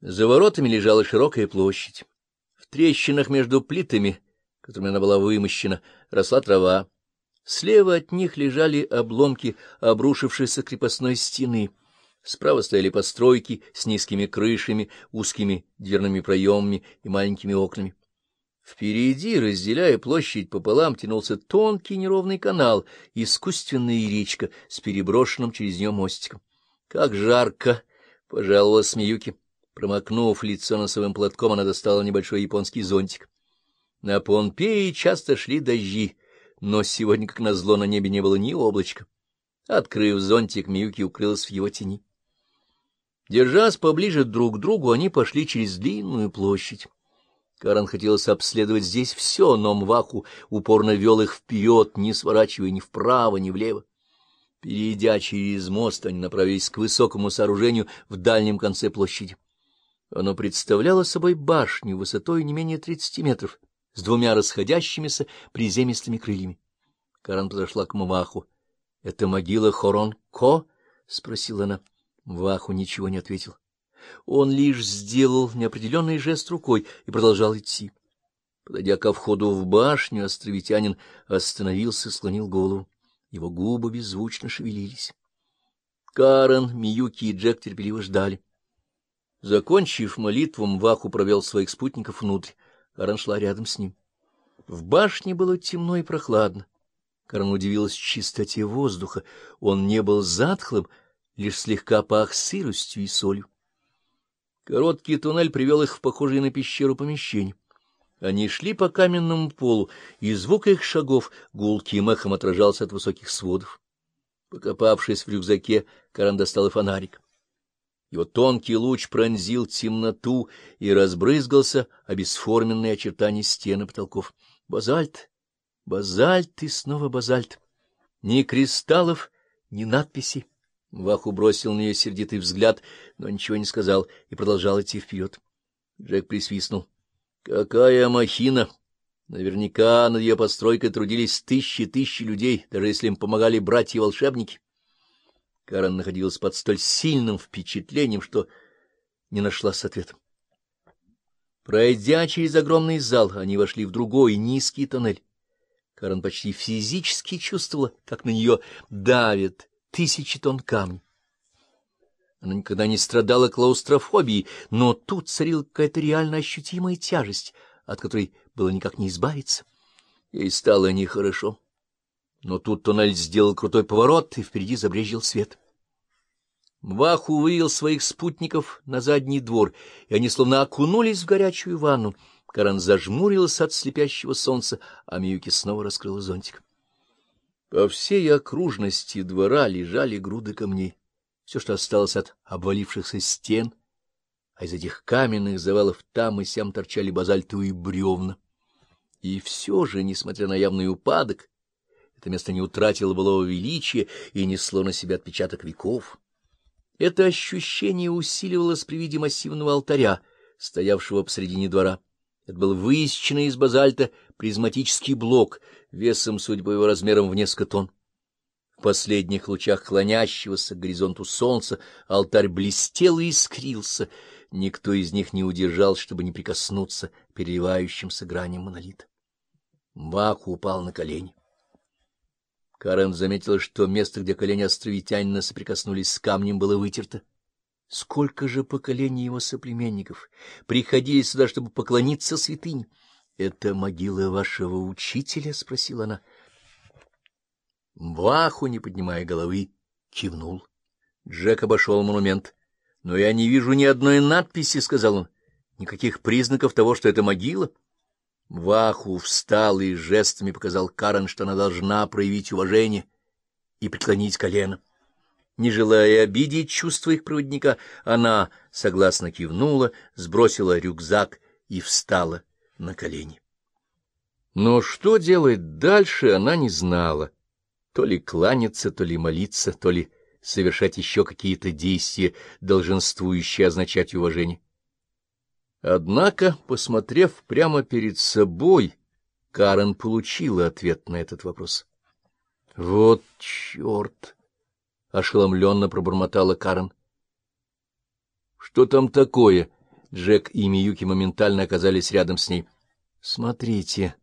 За воротами лежала широкая площадь. В трещинах между плитами, которыми она была вымощена, росла трава. Слева от них лежали обломки обрушившейся крепостной стены. Справа стояли постройки с низкими крышами, узкими дверными проемами и маленькими окнами. Впереди, разделяя площадь пополам, тянулся тонкий неровный канал, искусственная речка с переброшенным через нее мостиком. — Как жарко! — пожаловалась Смеюки. Промокнув лицо носовым платком, она достала небольшой японский зонтик. На Помпеи часто шли дожди, но сегодня, как назло, на небе не было ни облачка. Открыв зонтик, Миюки укрылась в его тени. Держась поближе друг к другу, они пошли через длинную площадь. Карен хотелось обследовать здесь все, но Мваху упорно вел их вперед, не сворачивая ни вправо, ни влево. Перейдя через мост, они направились к высокому сооружению в дальнем конце площади. Оно представляло собой башню высотой не менее тридцати метров, с двумя расходящимися приземистыми крыльями. Каран подошла к Мваху. — Это могила Хорон-Ко? — спросила она. Мваху ничего не ответил. Он лишь сделал неопределенный жест рукой и продолжал идти. Подойдя ко входу в башню, островитянин остановился и склонил голову. Его губы беззвучно шевелились. Карен, Миюки и Джек терпеливо ждали. Закончив молитву, Мваху провел своих спутников внутрь. Карен шла рядом с ним. В башне было темно и прохладно. Карен удивилась чистоте воздуха. Он не был затхлым, лишь слегка пах сыростью и солью. Короткий туннель привел их в похожее на пещеру помещение. Они шли по каменному полу, и звук их шагов гулким эхом отражался от высоких сводов. Покопавшись в рюкзаке, Карен достал и фонарик. Его тонкий луч пронзил темноту и разбрызгался о бесформенные очертания стены потолков. Базальт, базальт и снова базальт. Ни кристаллов, ни надписей. Ваху бросил на нее сердитый взгляд, но ничего не сказал и продолжал идти вперед. Джек присвистнул. — Какая махина! Наверняка над ее постройкой трудились тысячи тысячи людей, даже если им помогали братья-волшебники. Карен находилась под столь сильным впечатлением, что не нашла с ответом. Пройдя через огромный зал, они вошли в другой низкий тоннель. Карен почти физически чувствовала, как на нее давит тысячи тонн камней. Она никогда не страдала клаустрофобией, но тут царила какая-то реально ощутимая тяжесть, от которой было никак не избавиться. Ей стало нехорошо. Но тут туннель сделал крутой поворот, и впереди забрежил свет. Мваху вывел своих спутников на задний двор, и они словно окунулись в горячую ванну. Каран зажмурился от слепящего солнца, а Миюки снова раскрыла зонтик. По всей окружности двора лежали груды камней, все, что осталось от обвалившихся стен, а из этих каменных завалов там и сям торчали базальтовые бревна. И все же, несмотря на явный упадок, это место не утратило былого величия и несло на себя отпечаток веков. Это ощущение усиливалось при виде массивного алтаря, стоявшего посредине двора. Это был высеченный из базальта призматический блок, весом, судя по его размерам, в несколько тонн. В последних лучах клонящегося к горизонту солнца алтарь блестел и искрился. Никто из них не удержал, чтобы не прикоснуться переливающимся граням монолита. Маку упал на колени. Карен заметила, что место, где колени островитянина соприкоснулись с камнем, было вытерто. Сколько же поколений его соплеменников приходили сюда, чтобы поклониться святыне? — Это могила вашего учителя? — спросила она. Баху, не поднимая головы, кивнул. Джек обошел монумент. — Но я не вижу ни одной надписи, — сказал он. — Никаких признаков того, что это могила. — Ваху встал и жестами показал Карен, что она должна проявить уважение и преклонить колено. Не желая обидеть чувства их проводника, она согласно кивнула, сбросила рюкзак и встала на колени. Но что делать дальше, она не знала. То ли кланяться, то ли молиться, то ли совершать еще какие-то действия, долженствующие означать уважение. Однако, посмотрев прямо перед собой, Карен получила ответ на этот вопрос. — Вот черт! — ошеломленно пробормотала Карен. — Что там такое? Джек и Миюки моментально оказались рядом с ней. — Смотрите,